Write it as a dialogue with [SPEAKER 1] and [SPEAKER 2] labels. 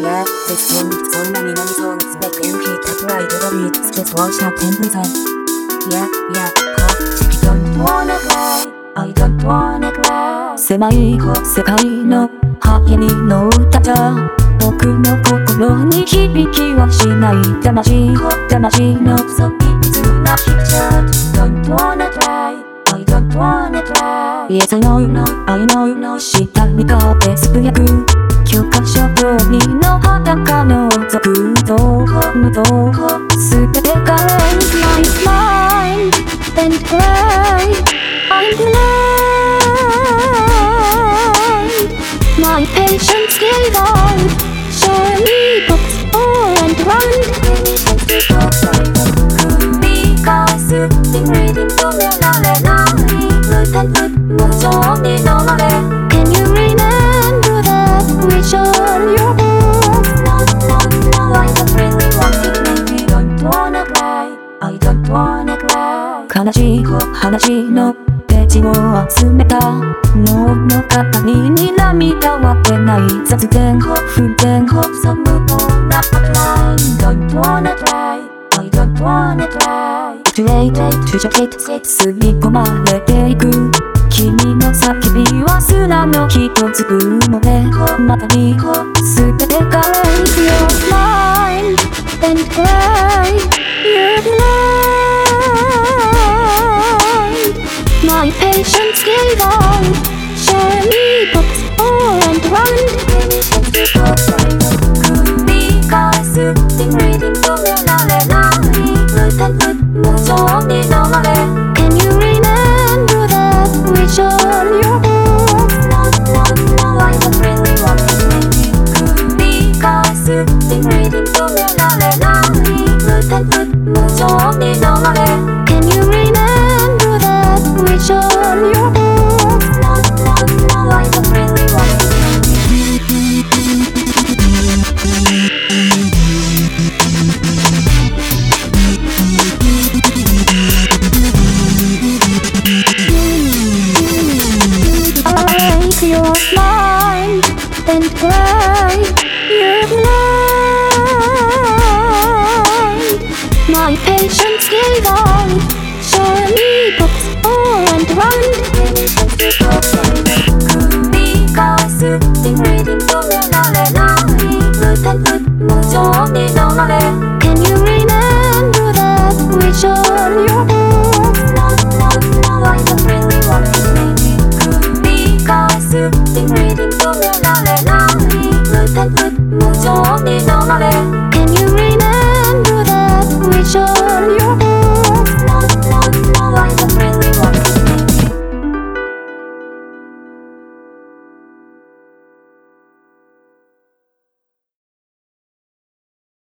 [SPEAKER 1] Yeah, this one, so many many songs make you hit the right to the beat. Just watch out 10%. Yeah, yeah, pop. Don't wanna cry, I don't wanna cry.
[SPEAKER 2] 狭い世界の励みの歌じゃ僕の心に響きはしない魂魂の
[SPEAKER 1] So it's not pictured. Don't wanna cry, I don't wanna cry.
[SPEAKER 2] Yes I know, I know 下に壁つぶやく教科書通りの裸の続々無造すべてが My mind and cry I'm blind My patience
[SPEAKER 1] cry
[SPEAKER 2] 悲しい話のページを集めた物語に涙は出ない雑念不便
[SPEAKER 1] Some move on up a line Don't wanna cry I don't wanna cry
[SPEAKER 2] Too late to judge 吸い込まれていく君の叫びは砂の一つ雲でまたに全
[SPEAKER 1] Because you've been
[SPEAKER 2] waiting for me. Your mind and cry You're blind My patience gave out Share me books all and run
[SPEAKER 1] 繰り返す Been reading 妈妈